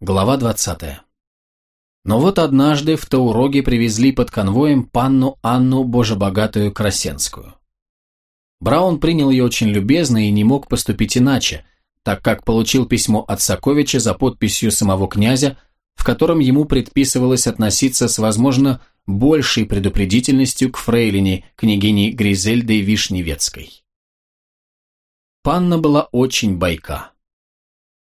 Глава 20. Но вот однажды в Тауроге привезли под конвоем панну Анну Божебогатую Красенскую. Браун принял ее очень любезно и не мог поступить иначе, так как получил письмо от Саковича за подписью самого князя, в котором ему предписывалось относиться с, возможно, большей предупредительностью к фрейлине, княгине Гризельды Вишневецкой. Панна была очень бойка.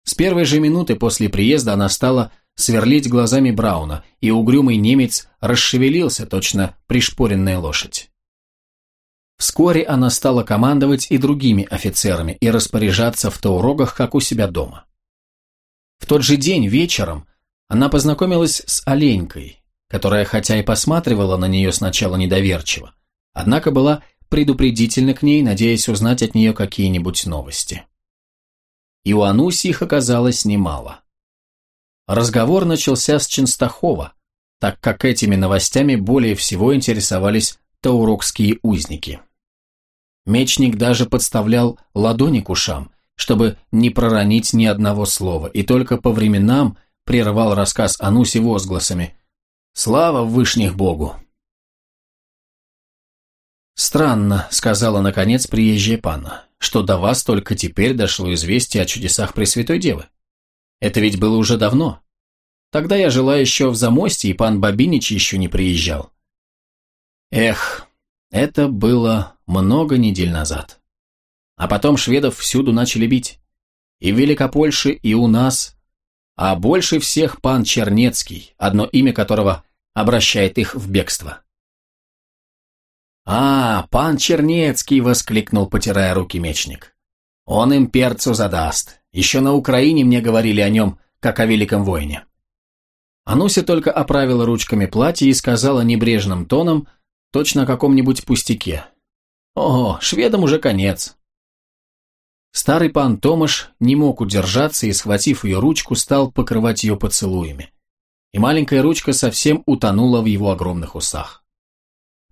С первой же минуты после приезда она стала сверлить глазами Брауна, и угрюмый немец расшевелился, точно пришпоренная лошадь. Вскоре она стала командовать и другими офицерами и распоряжаться в таурогах, как у себя дома. В тот же день вечером она познакомилась с Оленькой, которая хотя и посматривала на нее сначала недоверчиво, однако была предупредительна к ней, надеясь узнать от нее какие-нибудь новости и у Ануси их оказалось немало. Разговор начался с Ченстахова, так как этими новостями более всего интересовались таурокские узники. Мечник даже подставлял ладони к ушам, чтобы не проронить ни одного слова, и только по временам прервал рассказ Ануси возгласами «Слава Вышних Богу!». «Странно», — сказала наконец приезжая панна что до вас только теперь дошло известие о чудесах Пресвятой Девы. Это ведь было уже давно. Тогда я жила еще в Замосте, и пан Бабинич еще не приезжал. Эх, это было много недель назад. А потом шведов всюду начали бить. И в Великопольше, и у нас. А больше всех пан Чернецкий, одно имя которого обращает их в бегство. «А, пан Чернецкий!» — воскликнул, потирая руки мечник. «Он им перцу задаст. Еще на Украине мне говорили о нем, как о великом воине». Ануся только оправила ручками платье и сказала небрежным тоном, точно о каком-нибудь пустяке. «Ого, шведам уже конец». Старый пан Томаш не мог удержаться и, схватив ее ручку, стал покрывать ее поцелуями. И маленькая ручка совсем утонула в его огромных усах.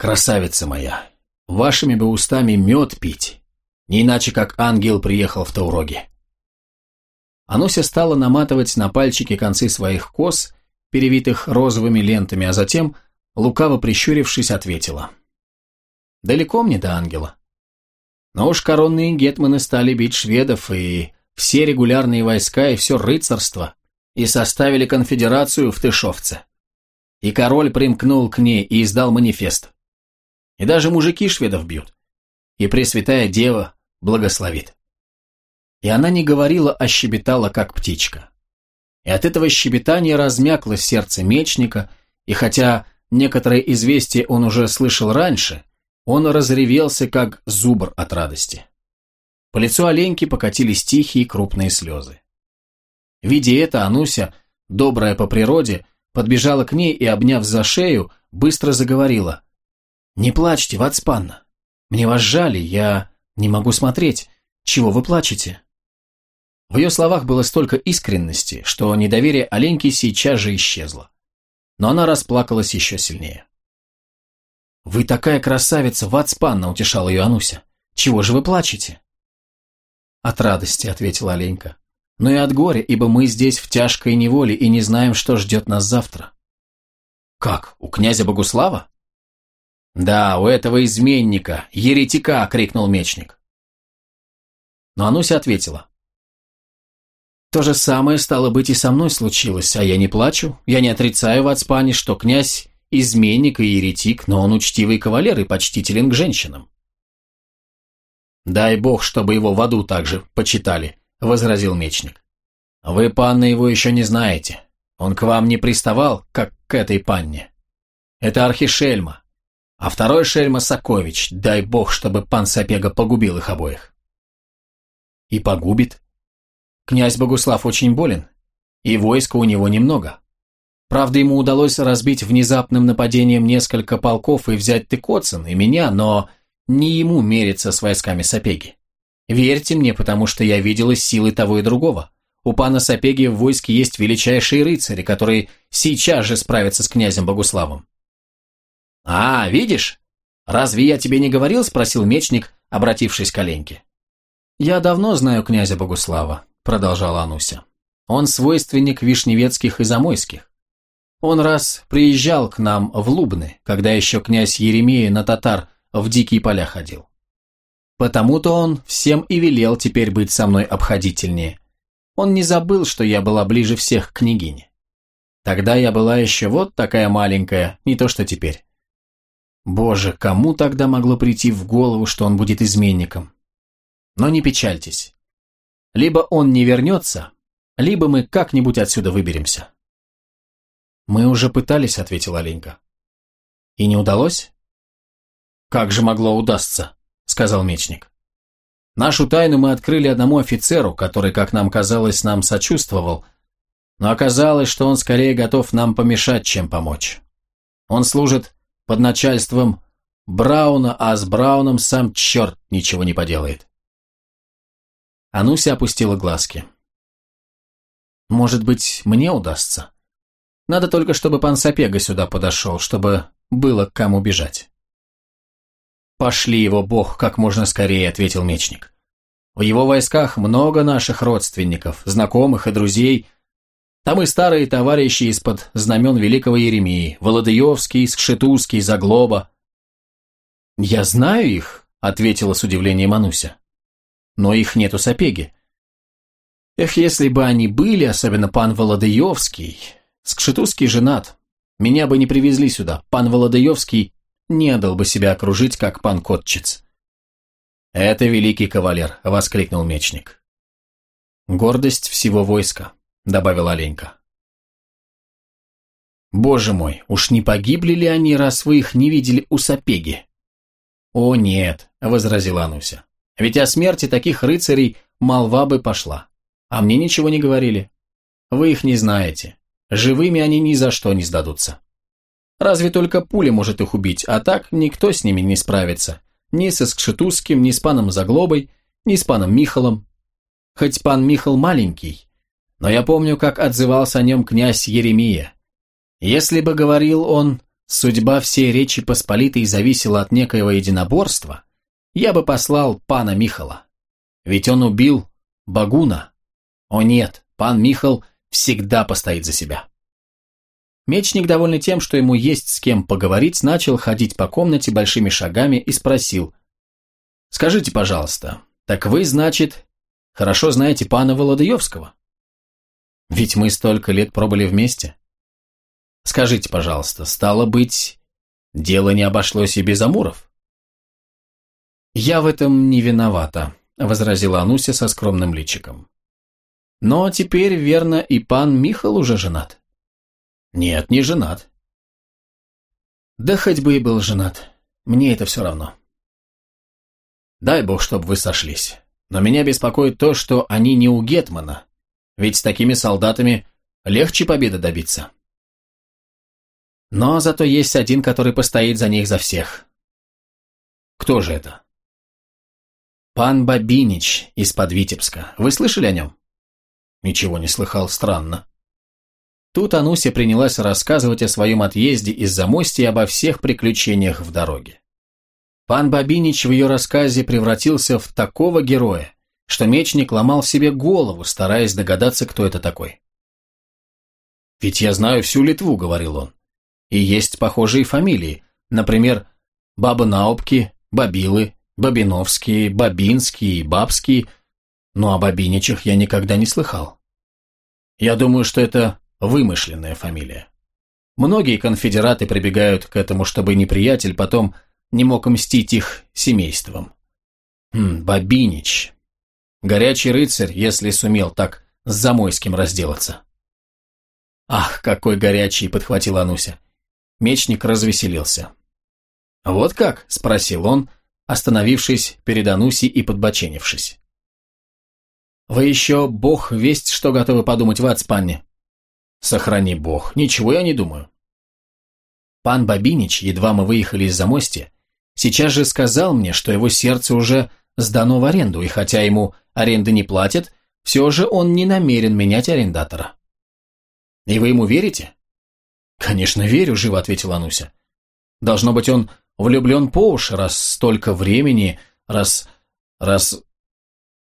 «Красавица моя, вашими бы устами мед пить, не иначе как ангел приехал в Тауроге». Ануся стала наматывать на пальчики концы своих кос, перевитых розовыми лентами, а затем, лукаво прищурившись, ответила. «Далеко мне до ангела. Но уж коронные гетманы стали бить шведов, и все регулярные войска, и все рыцарство, и составили конфедерацию в Тышовце. И король примкнул к ней и издал манифест. И даже мужики шведов бьют. И Пресвятая Дева благословит. И она не говорила, а щебетала, как птичка. И от этого щебетания размякло сердце мечника, и хотя некоторые известия он уже слышал раньше, он разревелся, как зубр от радости. По лицу оленьки покатились тихие крупные слезы. Видя это, Ануся, добрая по природе, подбежала к ней и, обняв за шею, быстро заговорила. «Не плачьте, Вацпанна. Мне вас жали, я не могу смотреть. Чего вы плачете?» В ее словах было столько искренности, что недоверие Оленьки сейчас же исчезло. Но она расплакалась еще сильнее. «Вы такая красавица, Вацпанна!» — утешала ее Ануся. «Чего же вы плачете?» «От радости», — ответила Оленька. «Но и от горя, ибо мы здесь в тяжкой неволе и не знаем, что ждет нас завтра». «Как, у князя Богуслава?» «Да, у этого изменника, еретика!» — крикнул мечник. Но Ануся ответила. «То же самое, стало быть, и со мной случилось, а я не плачу. Я не отрицаю в Ацпане, что князь – изменник и еретик, но он учтивый кавалер и почтителен к женщинам». «Дай бог, чтобы его в аду также почитали», – возразил мечник. «Вы, панна, его еще не знаете. Он к вам не приставал, как к этой панне. Это архишельма, а второй шельма Сакович, дай бог, чтобы пан Сапега погубил их обоих. И погубит. Князь Богуслав очень болен, и войска у него немного. Правда, ему удалось разбить внезапным нападением несколько полков и взять Тыкоцин и меня, но не ему мериться с войсками Сапеги. Верьте мне, потому что я видела силы того и другого. У пана Сапеги в войске есть величайшие рыцари, которые сейчас же справятся с князем Богуславом. «А, видишь? Разве я тебе не говорил?» – спросил мечник, обратившись к Оленьке. «Я давно знаю князя Богуслава», – продолжала Ануся. Он свойственник вишневецких и замойских. Он раз приезжал к нам в Лубны, когда еще князь Еремея на татар в дикие поля ходил. Потому-то он всем и велел теперь быть со мной обходительнее. Он не забыл, что я была ближе всех к княгине. Тогда я была еще вот такая маленькая, не то что теперь. Боже, кому тогда могло прийти в голову, что он будет изменником? Но не печальтесь. Либо он не вернется, либо мы как-нибудь отсюда выберемся. Мы уже пытались, ответила Оленька. И не удалось? Как же могло удастся? сказал мечник. Нашу тайну мы открыли одному офицеру, который, как нам казалось, нам сочувствовал, но оказалось, что он скорее готов нам помешать, чем помочь. Он служит под начальством Брауна, а с Брауном сам черт ничего не поделает. Ануся опустила глазки. «Может быть, мне удастся? Надо только, чтобы пан Сапега сюда подошел, чтобы было к кому бежать». «Пошли его бог как можно скорее», — ответил мечник. «В его войсках много наших родственников, знакомых и друзей. Там и старые товарищи из-под знамен великого Еремии, Володыевский, Скшетузский, Заглоба». «Я знаю их», — ответила с удивлением Ануся. «Но их нету Сапеги». «Эх, если бы они были, особенно пан Володыевский. Скшетузский женат. Меня бы не привезли сюда. Пан Володыевский не дал бы себя окружить, как пан Котчиц. «Это великий кавалер», — воскликнул мечник. «Гордость всего войска», — добавил Оленька. «Боже мой, уж не погибли ли они, раз вы их не видели у Сапеги?» «О нет», — возразила Ануся. «Ведь о смерти таких рыцарей молва бы пошла. А мне ничего не говорили. Вы их не знаете. Живыми они ни за что не сдадутся». Разве только пуля может их убить, а так никто с ними не справится. Ни с Искшетузским, ни с паном Заглобой, ни с паном Михалом. Хоть пан Михал маленький, но я помню, как отзывался о нем князь Еремия. Если бы говорил он, судьба всей Речи Посполитой зависела от некоего единоборства, я бы послал пана Михала. Ведь он убил Багуна. О нет, пан Михал всегда постоит за себя. Мечник, довольный тем, что ему есть с кем поговорить, начал ходить по комнате большими шагами и спросил. «Скажите, пожалуйста, так вы, значит, хорошо знаете пана Володаевского? Ведь мы столько лет пробыли вместе. Скажите, пожалуйста, стало быть, дело не обошлось и без Амуров?» «Я в этом не виновата», — возразила Ануся со скромным личиком. «Но теперь, верно, и пан Михал уже женат». Нет, не женат. Да хоть бы и был женат. Мне это все равно. Дай бог, чтобы вы сошлись. Но меня беспокоит то, что они не у Гетмана. Ведь с такими солдатами легче победы добиться. Но зато есть один, который постоит за них за всех. Кто же это? Пан Бабинич из-под Витебска. Вы слышали о нем? Ничего не слыхал, странно. Тут Ануся принялась рассказывать о своем отъезде из-за мости и обо всех приключениях в дороге. Пан Бабинич в ее рассказе превратился в такого героя, что мечник ломал себе голову, стараясь догадаться, кто это такой. «Ведь я знаю всю Литву», — говорил он. «И есть похожие фамилии, например, Бабы-Наупки, Бабилы, Бабиновские, Бабинские, Бабские, но о Бабиничах я никогда не слыхал. Я думаю, что это вымышленная фамилия. Многие конфедераты прибегают к этому, чтобы неприятель потом не мог мстить их семейством. Хм, Бабинич. Горячий рыцарь, если сумел так с Замойским разделаться. Ах, какой горячий, подхватила Ануся. Мечник развеселился. Вот как? спросил он, остановившись перед Анусей и подбоченившись. Вы еще, бог весть, что готовы подумать в Ацпанне? Сохрани бог, ничего я не думаю. Пан Бабинич, едва мы выехали из замостья, сейчас же сказал мне, что его сердце уже сдано в аренду, и хотя ему аренды не платят, все же он не намерен менять арендатора. И вы ему верите? Конечно, верю, живо ответила Ануся. Должно быть, он влюблен по уши, раз столько времени, раз... раз...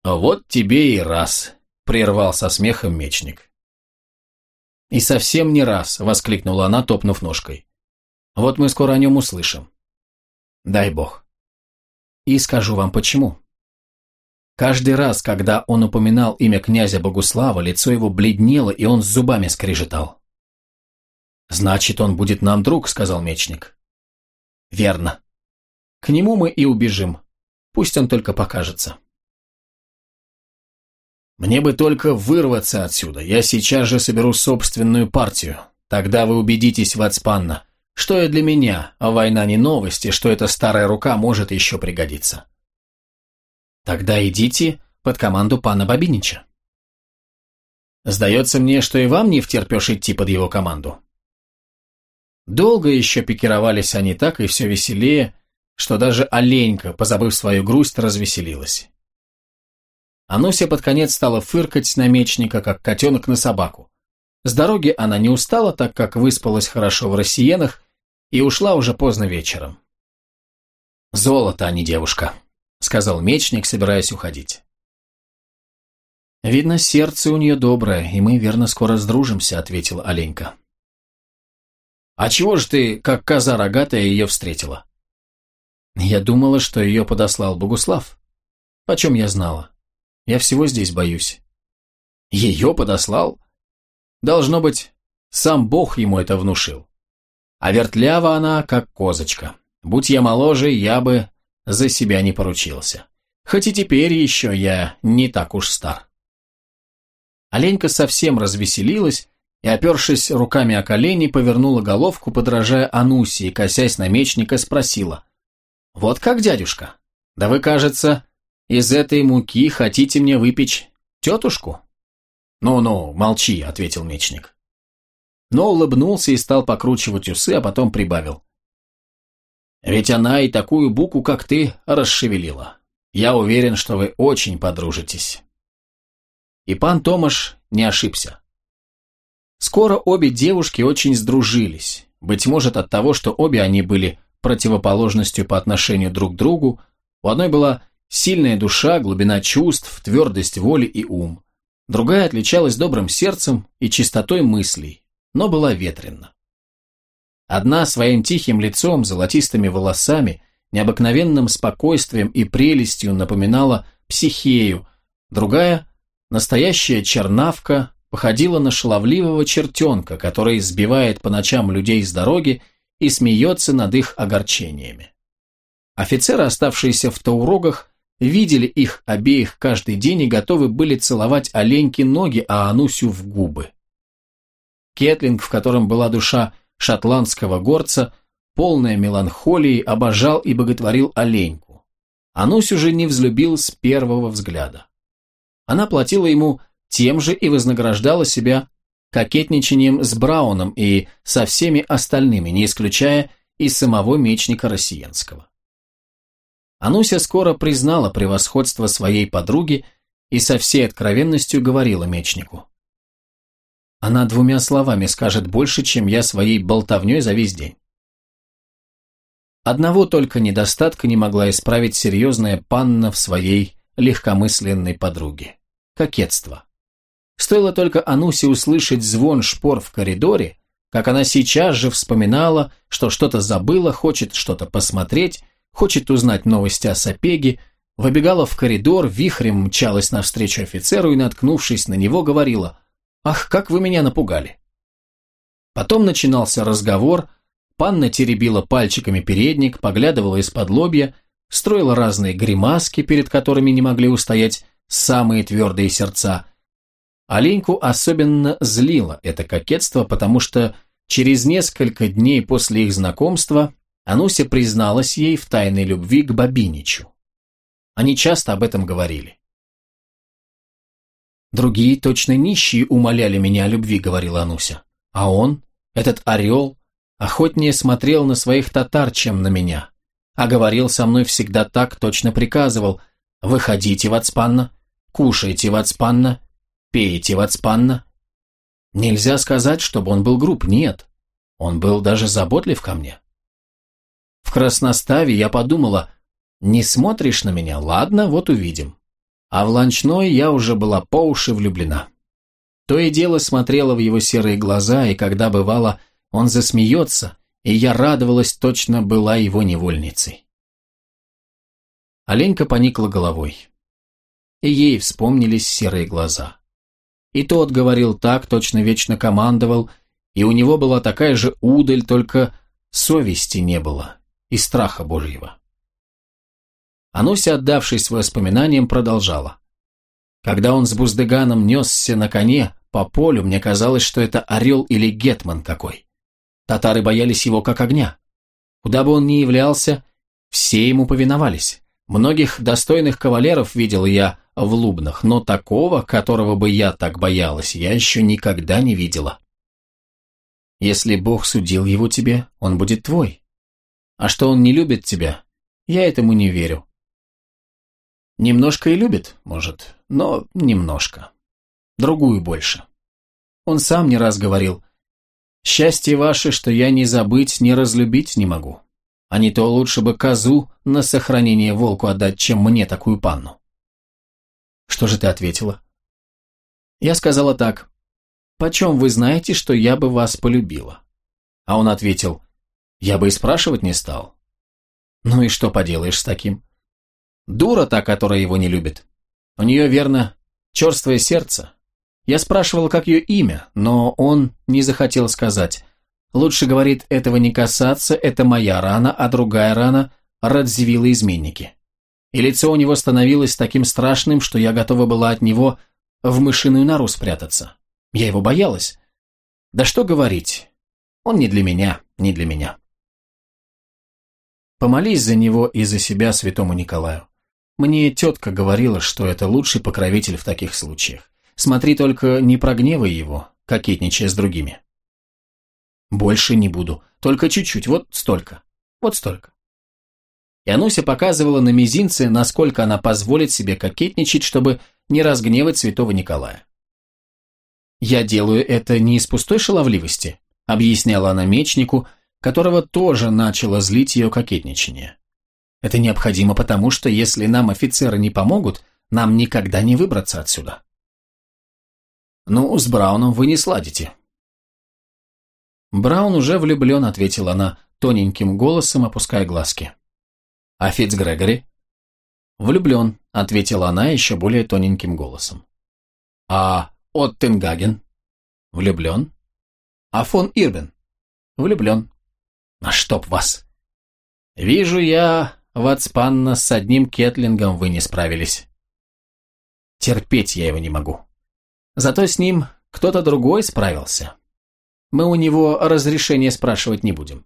Вот тебе и раз. прервал со смехом мечник. «И совсем не раз!» — воскликнула она, топнув ножкой. «Вот мы скоро о нем услышим. Дай бог. И скажу вам почему. Каждый раз, когда он упоминал имя князя Богуслава, лицо его бледнело, и он с зубами скрежетал. «Значит, он будет нам друг», — сказал мечник. «Верно. К нему мы и убежим. Пусть он только покажется». «Мне бы только вырваться отсюда. Я сейчас же соберу собственную партию. Тогда вы убедитесь, Вацпанна, что и для меня, а война не новость, и что эта старая рука может еще пригодиться». «Тогда идите под команду пана Бабинича». «Сдается мне, что и вам не втерпешь идти под его команду». Долго еще пикировались они так и все веселее, что даже оленька, позабыв свою грусть, развеселилась. Ануся под конец стала фыркать на мечника, как котенок на собаку. С дороги она не устала, так как выспалась хорошо в рассиенах и ушла уже поздно вечером. «Золото, а не девушка», — сказал мечник, собираясь уходить. «Видно, сердце у нее доброе, и мы, верно, скоро сдружимся», — ответила Оленька. «А чего ж ты, как коза рогатая, ее встретила?» «Я думала, что ее подослал Богуслав. Почем я знала? Я всего здесь боюсь». «Ее подослал?» «Должно быть, сам Бог ему это внушил. А вертлява она, как козочка. Будь я моложе, я бы за себя не поручился. Хоть и теперь еще я не так уж стар». Оленька совсем развеселилась, и, опершись руками о колени, повернула головку, подражая Анусе, и, косясь на мечника, спросила. «Вот как, дядюшка? Да вы, кажется, из этой муки хотите мне выпечь тетушку?» «Ну-ну, молчи», — ответил мечник. Но улыбнулся и стал покручивать усы, а потом прибавил. «Ведь она и такую буку, как ты, расшевелила. Я уверен, что вы очень подружитесь». И пан Томаш не ошибся. Скоро обе девушки очень сдружились, быть может от того, что обе они были противоположностью по отношению друг к другу, у одной была сильная душа, глубина чувств, твердость воли и ум, другая отличалась добрым сердцем и чистотой мыслей, но была ветренна. Одна своим тихим лицом, золотистыми волосами, необыкновенным спокойствием и прелестью напоминала психею, другая – настоящая чернавка, походила на шаловливого чертенка, который сбивает по ночам людей с дороги и смеется над их огорчениями. Офицеры, оставшиеся в таурогах, видели их обеих каждый день и готовы были целовать оленьки ноги, а Анусю в губы. Кетлинг, в котором была душа шотландского горца, полная меланхолии, обожал и боготворил оленьку. Анусю же не взлюбил с первого взгляда. Она платила ему тем же и вознаграждала себя кокетничанием с Брауном и со всеми остальными, не исключая и самого мечника Россиянского. Ануся скоро признала превосходство своей подруги и со всей откровенностью говорила мечнику. Она двумя словами скажет больше, чем я своей болтовней за весь день. Одного только недостатка не могла исправить серьезная панна в своей легкомысленной подруге – кокетство. Стоило только Анусе услышать звон шпор в коридоре, как она сейчас же вспоминала, что что-то забыла, хочет что-то посмотреть, хочет узнать новости о Сапеге, выбегала в коридор, вихрем мчалась навстречу офицеру и, наткнувшись на него, говорила «Ах, как вы меня напугали!». Потом начинался разговор, панна теребила пальчиками передник, поглядывала из-под лобья, строила разные гримаски, перед которыми не могли устоять самые твердые сердца – Оленьку особенно злило это кокетство, потому что через несколько дней после их знакомства Ануся призналась ей в тайной любви к Бабиничу. Они часто об этом говорили. «Другие точно нищие умоляли меня о любви», — говорила Ануся. «А он, этот орел, охотнее смотрел на своих татар, чем на меня. А говорил со мной всегда так, точно приказывал. Выходите, Вацпанна, кушайте, Вацпанна, Пейте, Вацпанна. Нельзя сказать, чтобы он был груб, нет. Он был даже заботлив ко мне. В красноставе я подумала, не смотришь на меня, ладно, вот увидим. А в ланчной я уже была по уши влюблена. То и дело смотрела в его серые глаза, и когда бывало, он засмеется, и я радовалась, точно была его невольницей. Оленька поникла головой. И ей вспомнились серые глаза. И тот говорил так, точно вечно командовал, и у него была такая же удаль, только совести не было и страха Божьего. Ануся, отдавшись воспоминаниям, продолжала. Когда он с Буздыганом несся на коне по полю, мне казалось, что это орел или гетман какой. Татары боялись его как огня. Куда бы он ни являлся, все ему повиновались. Многих достойных кавалеров видел я в Лубнах, но такого, которого бы я так боялась, я еще никогда не видела. Если Бог судил его тебе, он будет твой. А что он не любит тебя, я этому не верю. Немножко и любит, может, но немножко. Другую больше. Он сам не раз говорил, «Счастье ваше, что я ни забыть, ни разлюбить не могу. А не то лучше бы козу на сохранение волку отдать, чем мне такую панну». Что же ты ответила? Я сказала так, «Почем вы знаете, что я бы вас полюбила?» А он ответил, «Я бы и спрашивать не стал». Ну и что поделаешь с таким? Дура та, которая его не любит. У нее, верно, черствое сердце. Я спрашивал, как ее имя, но он не захотел сказать. Лучше, говорит, этого не касаться, это моя рана, а другая рана – Радзивилла изменники. И лицо у него становилось таким страшным, что я готова была от него в мышиную нору спрятаться. Я его боялась. Да что говорить, он не для меня, не для меня. Помолись за него и за себя святому Николаю. Мне тетка говорила, что это лучший покровитель в таких случаях. Смотри только, не прогневай его, кокетничая с другими. Больше не буду, только чуть-чуть, вот столько, вот столько. И Ануся показывала на мизинце, насколько она позволит себе кокетничать, чтобы не разгневать святого Николая. «Я делаю это не из пустой шаловливости», объясняла она мечнику, которого тоже начало злить ее кокетничание. Это необходимо потому, что если нам офицеры не помогут, нам никогда не выбраться отсюда. Ну, с Брауном вы не сладите. Браун уже влюблен, ответила она тоненьким голосом, опуская глазки. А Фитц Грегори? Влюблен, ответила она еще более тоненьким голосом. А Оттенгаген? Влюблен. А фон Ирбен? Влюблен. А чтоб вас! Вижу я, Вацпанна, с одним кетлингом вы не справились. Терпеть я его не могу. Зато с ним кто-то другой справился. Мы у него разрешения спрашивать не будем.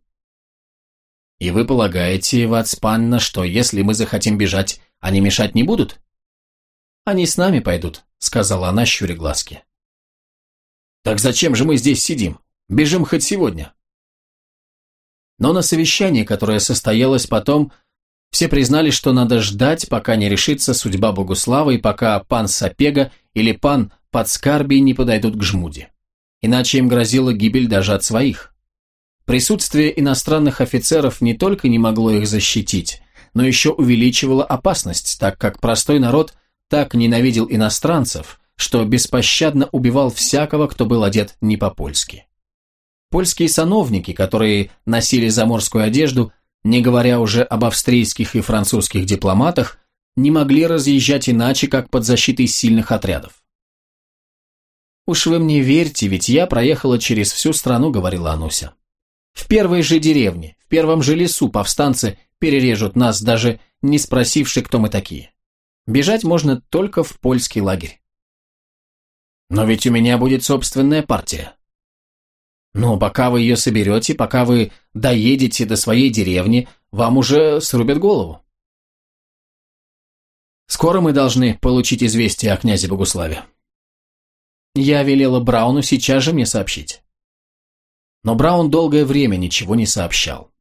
И вы полагаете, Вацпанна, что если мы захотим бежать, они мешать не будут? Они с нами пойдут, сказала она, щуря глазки. Так зачем же мы здесь сидим? Бежим хоть сегодня. Но на совещании, которое состоялось потом, все признали, что надо ждать, пока не решится судьба Богуслава и пока пан Сапега или пан Подскарби не подойдут к жмуде. Иначе им грозила гибель даже от своих. Присутствие иностранных офицеров не только не могло их защитить, но еще увеличивало опасность, так как простой народ так ненавидел иностранцев, что беспощадно убивал всякого, кто был одет не по-польски. Польские сановники, которые носили заморскую одежду, не говоря уже об австрийских и французских дипломатах, не могли разъезжать иначе, как под защитой сильных отрядов. «Уж вы мне верьте, ведь я проехала через всю страну», — говорила Ануся. «В первой же деревне, в первом же лесу повстанцы перережут нас, даже не спросивши, кто мы такие. Бежать можно только в польский лагерь». «Но ведь у меня будет собственная партия», но пока вы ее соберете, пока вы доедете до своей деревни, вам уже срубят голову. Скоро мы должны получить известие о князе Богуславе. Я велела Брауну сейчас же мне сообщить. Но Браун долгое время ничего не сообщал.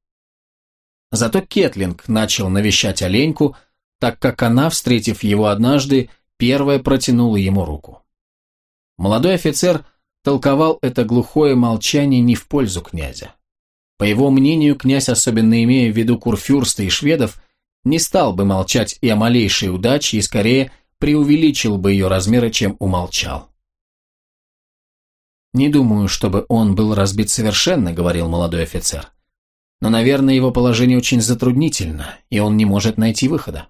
Зато Кетлинг начал навещать оленьку, так как она, встретив его однажды, первая протянула ему руку. Молодой офицер – толковал это глухое молчание не в пользу князя. По его мнению, князь, особенно имея в виду курфюрста и шведов, не стал бы молчать и о малейшей удаче, и скорее преувеличил бы ее размеры, чем умолчал. «Не думаю, чтобы он был разбит совершенно», — говорил молодой офицер. «Но, наверное, его положение очень затруднительно, и он не может найти выхода».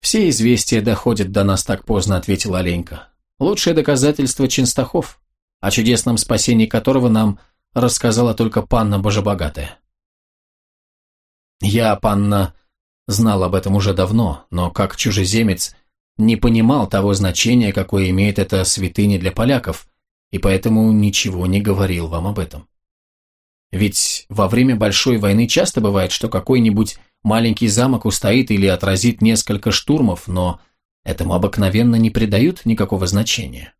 «Все известия доходят до нас так поздно», — ответила Оленька. «Лучшее доказательство Чинстахов, о чудесном спасении которого нам рассказала только панна Божебогатая». «Я, панна, знал об этом уже давно, но как чужеземец не понимал того значения, какое имеет эта святыня для поляков, и поэтому ничего не говорил вам об этом. Ведь во время Большой войны часто бывает, что какой-нибудь маленький замок устоит или отразит несколько штурмов, но этому обыкновенно не придают никакого значения.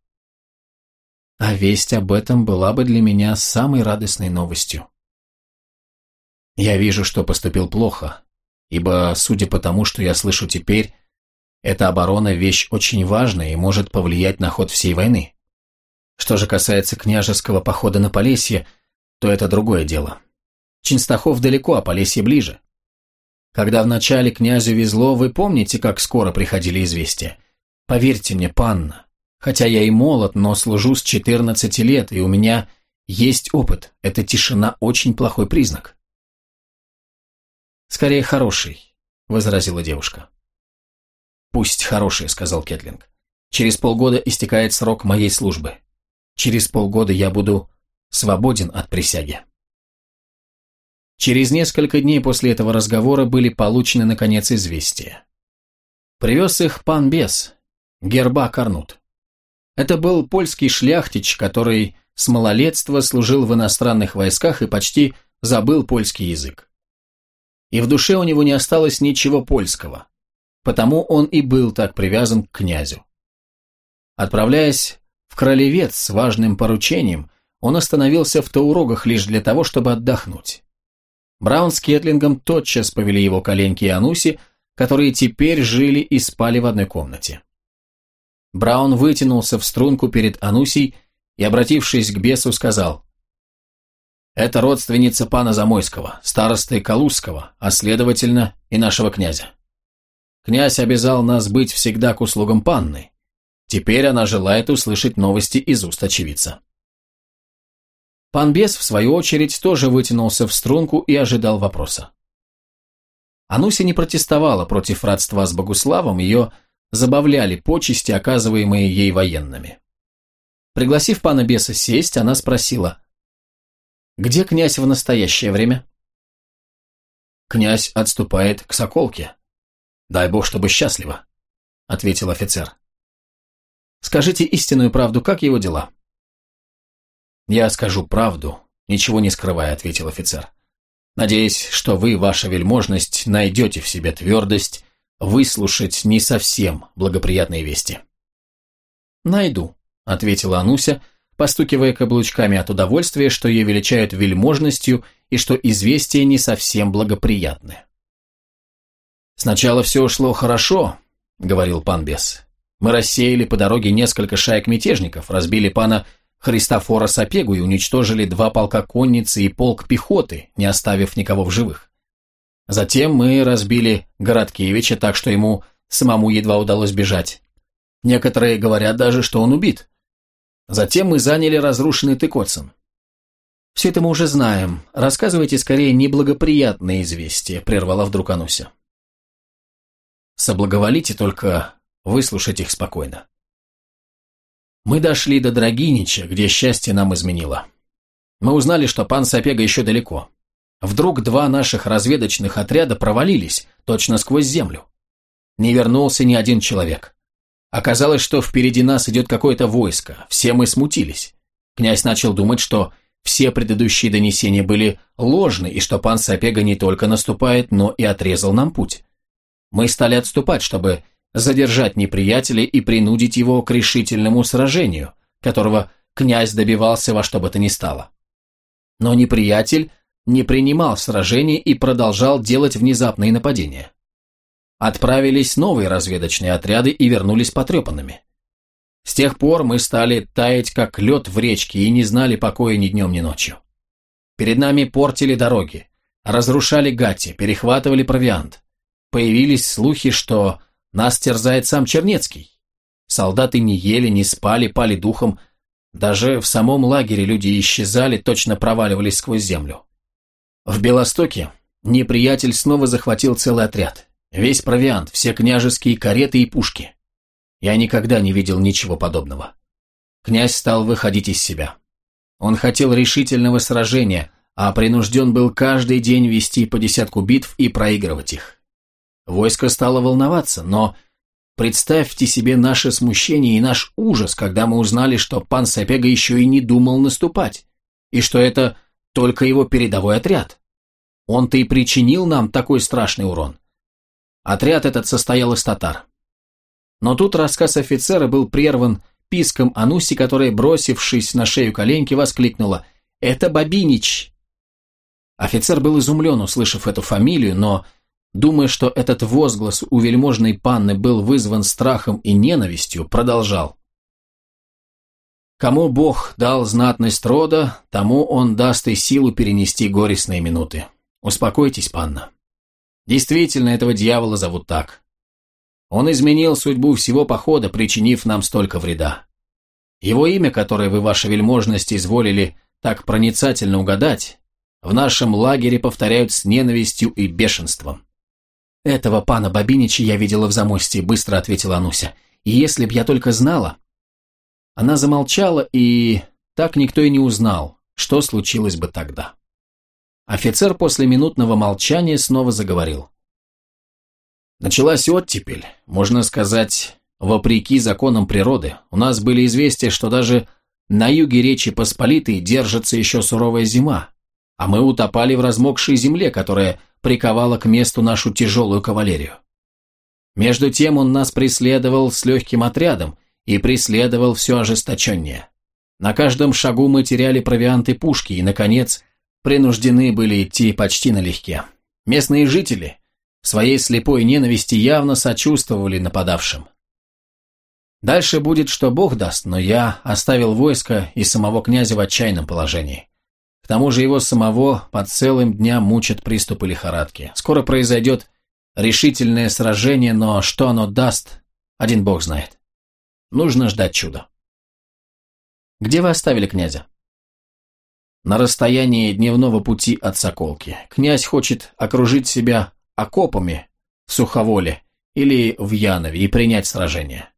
А весть об этом была бы для меня самой радостной новостью. Я вижу, что поступил плохо, ибо, судя по тому, что я слышу теперь, эта оборона – вещь очень важная и может повлиять на ход всей войны. Что же касается княжеского похода на Полесье, то это другое дело. Чинстахов далеко, а Полесье ближе. Когда вначале князю везло, вы помните, как скоро приходили известия? Поверьте мне, панна, хотя я и молод, но служу с 14 лет, и у меня есть опыт. Эта тишина очень плохой признак. Скорее, хороший, возразила девушка. Пусть хороший, сказал Кетлинг. Через полгода истекает срок моей службы. Через полгода я буду свободен от присяги. Через несколько дней после этого разговора были получены, наконец, известия. Привез их пан Бес, герба Карнут. Это был польский шляхтич, который с малолетства служил в иностранных войсках и почти забыл польский язык. И в душе у него не осталось ничего польского, потому он и был так привязан к князю. Отправляясь в Кролевец с важным поручением, он остановился в Таурогах лишь для того, чтобы отдохнуть. Браун с Кетлингом тотчас повели его к Оленьке и Анусе, которые теперь жили и спали в одной комнате. Браун вытянулся в струнку перед Анусей и, обратившись к бесу, сказал «Это родственница пана Замойского, старосты Калузского, а следовательно и нашего князя. Князь обязал нас быть всегда к услугам панны. Теперь она желает услышать новости из уст очевидца». Пан Бес, в свою очередь, тоже вытянулся в струнку и ожидал вопроса. Ануся не протестовала против родства с Богуславом, ее забавляли почести, оказываемые ей военными. Пригласив пана Беса сесть, она спросила, «Где князь в настоящее время?» «Князь отступает к Соколке. Дай бог, чтобы счастливо», — ответил офицер. «Скажите истинную правду, как его дела?» «Я скажу правду, ничего не скрывая», — ответил офицер. «Надеюсь, что вы, ваша вельможность, найдете в себе твердость выслушать не совсем благоприятные вести». «Найду», — ответила Ануся, постукивая каблучками от удовольствия, что ее величают вельможностью и что известия не совсем благоприятны. «Сначала все шло хорошо», — говорил пан Бес. «Мы рассеяли по дороге несколько шаек мятежников, разбили пана Христофора Сапегу и уничтожили два полка конницы и полк пехоты, не оставив никого в живых. Затем мы разбили Городкевича так, что ему самому едва удалось бежать. Некоторые говорят даже, что он убит. Затем мы заняли разрушенный Тыкоцин. «Все это мы уже знаем. Рассказывайте скорее неблагоприятные известия», — прервала вдруг Ануся. «Соблаговолите только выслушать их спокойно. Мы дошли до Драгинича, где счастье нам изменило. Мы узнали, что пан Сапега еще далеко. Вдруг два наших разведочных отряда провалились, точно сквозь землю. Не вернулся ни один человек. Оказалось, что впереди нас идет какое-то войско, все мы смутились. Князь начал думать, что все предыдущие донесения были ложны, и что пан Сапега не только наступает, но и отрезал нам путь. Мы стали отступать, чтобы задержать неприятеля и принудить его к решительному сражению, которого князь добивался во что бы то ни стало. Но неприятель не принимал сражений и продолжал делать внезапные нападения. Отправились новые разведочные отряды и вернулись потрепанными. С тех пор мы стали таять, как лед в речке, и не знали покоя ни днем, ни ночью. Перед нами портили дороги, разрушали гати, перехватывали провиант. Появились слухи, что Нас терзает сам Чернецкий. Солдаты не ели, не спали, пали духом. Даже в самом лагере люди исчезали, точно проваливались сквозь землю. В Белостоке неприятель снова захватил целый отряд. Весь провиант, все княжеские кареты и пушки. Я никогда не видел ничего подобного. Князь стал выходить из себя. Он хотел решительного сражения, а принужден был каждый день вести по десятку битв и проигрывать их. Войско стало волноваться, но представьте себе наше смущение и наш ужас, когда мы узнали, что пан Сапега еще и не думал наступать, и что это только его передовой отряд. Он-то и причинил нам такой страшный урон. Отряд этот состоял из татар. Но тут рассказ офицера был прерван писком Ануси, которая, бросившись на шею коленки, воскликнула «Это Бабинич!». Офицер был изумлен, услышав эту фамилию, но, думая, что этот возглас у вельможной панны был вызван страхом и ненавистью, продолжал. Кому Бог дал знатность рода, тому он даст и силу перенести горестные минуты. Успокойтесь, панна. Действительно, этого дьявола зовут так. Он изменил судьбу всего похода, причинив нам столько вреда. Его имя, которое вы, ваша вельможность, изволили так проницательно угадать, в нашем лагере повторяют с ненавистью и бешенством. «Этого пана Бабинича я видела в замостье», — быстро ответила Ануся. «И если б я только знала...» Она замолчала, и так никто и не узнал, что случилось бы тогда. Офицер после минутного молчания снова заговорил. Началась оттепель, можно сказать, вопреки законам природы. У нас были известия, что даже на юге Речи Посполитой держится еще суровая зима, а мы утопали в размокшей земле, которая приковала к месту нашу тяжелую кавалерию. Между тем он нас преследовал с легким отрядом и преследовал все ожесточеннее. На каждом шагу мы теряли провианты пушки и, наконец, принуждены были идти почти налегке. Местные жители, в своей слепой ненависти явно сочувствовали нападавшим. Дальше будет, что Бог даст, но я оставил войско и самого князя в отчаянном положении. Тому же его самого по целым дням мучат приступы лихорадки. Скоро произойдет решительное сражение, но что оно даст, один Бог знает. Нужно ждать чуда. Где вы оставили князя? На расстоянии дневного пути от Соколки. Князь хочет окружить себя окопами в Суховоле или в Янове и принять сражение.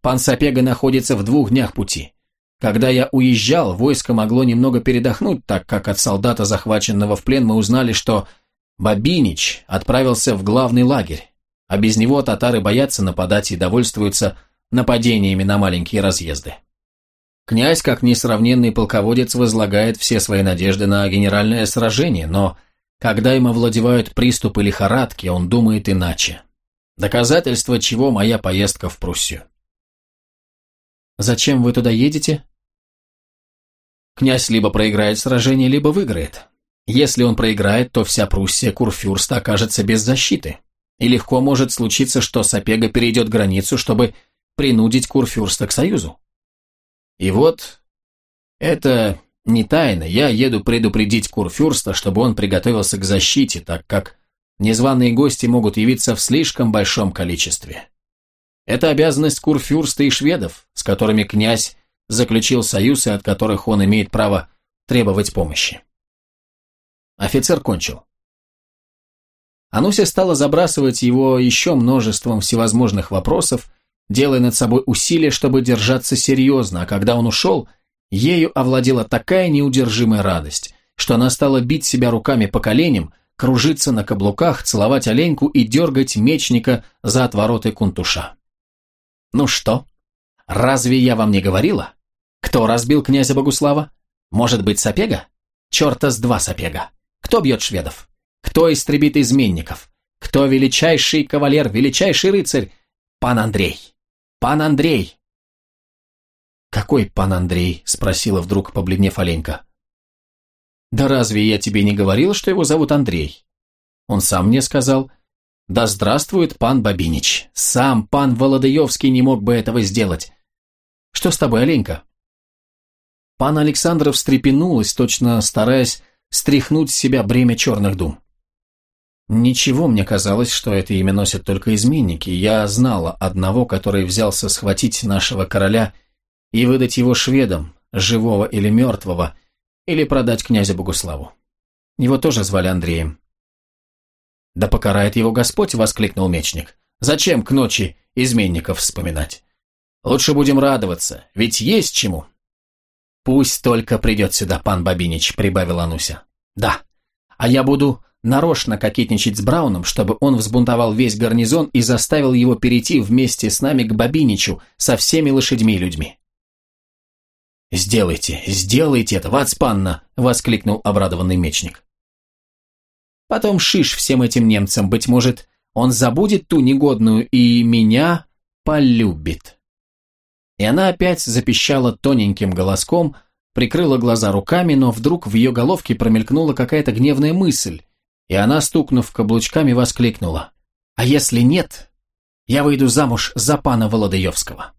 Пан Сапега находится в двух днях пути. Когда я уезжал, войско могло немного передохнуть, так как от солдата, захваченного в плен, мы узнали, что Бабинич отправился в главный лагерь, а без него татары боятся нападать и довольствуются нападениями на маленькие разъезды. Князь, как несравненный полководец, возлагает все свои надежды на генеральное сражение, но когда им овладевают приступы лихорадки, он думает иначе. Доказательство чего моя поездка в Пруссию. Зачем вы туда едете? Князь либо проиграет сражение, либо выиграет. Если он проиграет, то вся Пруссия Курфюрста окажется без защиты. И легко может случиться, что Сапега перейдет границу, чтобы принудить Курфюрста к союзу. И вот это не тайна, я еду предупредить Курфюрста, чтобы он приготовился к защите, так как незваные гости могут явиться в слишком большом количестве. Это обязанность Курфюрста и шведов, с которыми князь заключил союз и от которых он имеет право требовать помощи. Офицер кончил. Ануся стала забрасывать его еще множеством всевозможных вопросов, делая над собой усилия, чтобы держаться серьезно, а когда он ушел – Ею овладела такая неудержимая радость, что она стала бить себя руками по коленям, кружиться на каблуках, целовать оленьку и дергать мечника за отвороты кунтуша. «Ну что? Разве я вам не говорила? Кто разбил князя Богуслава? Может быть, Сапега? Черта с два Сапега. Кто бьет шведов? Кто истребит изменников? Кто величайший кавалер, величайший рыцарь? Пан Андрей. Пан Андрей, «Какой пан Андрей?» – спросила вдруг, побледнев Оленька. «Да разве я тебе не говорил, что его зовут Андрей?» Он сам мне сказал. «Да здравствует пан Бабинич! Сам пан Володаевский не мог бы этого сделать. Что с тобой, Оленька?» Пан Александров встрепенулась, точно стараясь стряхнуть с себя бремя черных дум. Ничего, мне казалось, что это имя носят только изменники. Я знала одного, который взялся схватить нашего короля и выдать его шведам, живого или мертвого, или продать князя Богуславу. Его тоже звали Андреем. «Да покарает его Господь!» — воскликнул мечник. «Зачем к ночи изменников вспоминать? Лучше будем радоваться, ведь есть чему!» «Пусть только придет сюда пан Бабинич», — прибавила Ануся. «Да, а я буду нарочно кокетничать с Брауном, чтобы он взбунтовал весь гарнизон и заставил его перейти вместе с нами к Бабиничу со всеми лошадьми и людьми». «Сделайте, сделайте это, Вацпанна!» — воскликнул обрадованный мечник. Потом шиш всем этим немцам, быть может, он забудет ту негодную и меня полюбит. И она опять запищала тоненьким голоском, прикрыла глаза руками, но вдруг в ее головке промелькнула какая-то гневная мысль, и она, стукнув каблучками, воскликнула. «А если нет, я выйду замуж за пана Володаевского».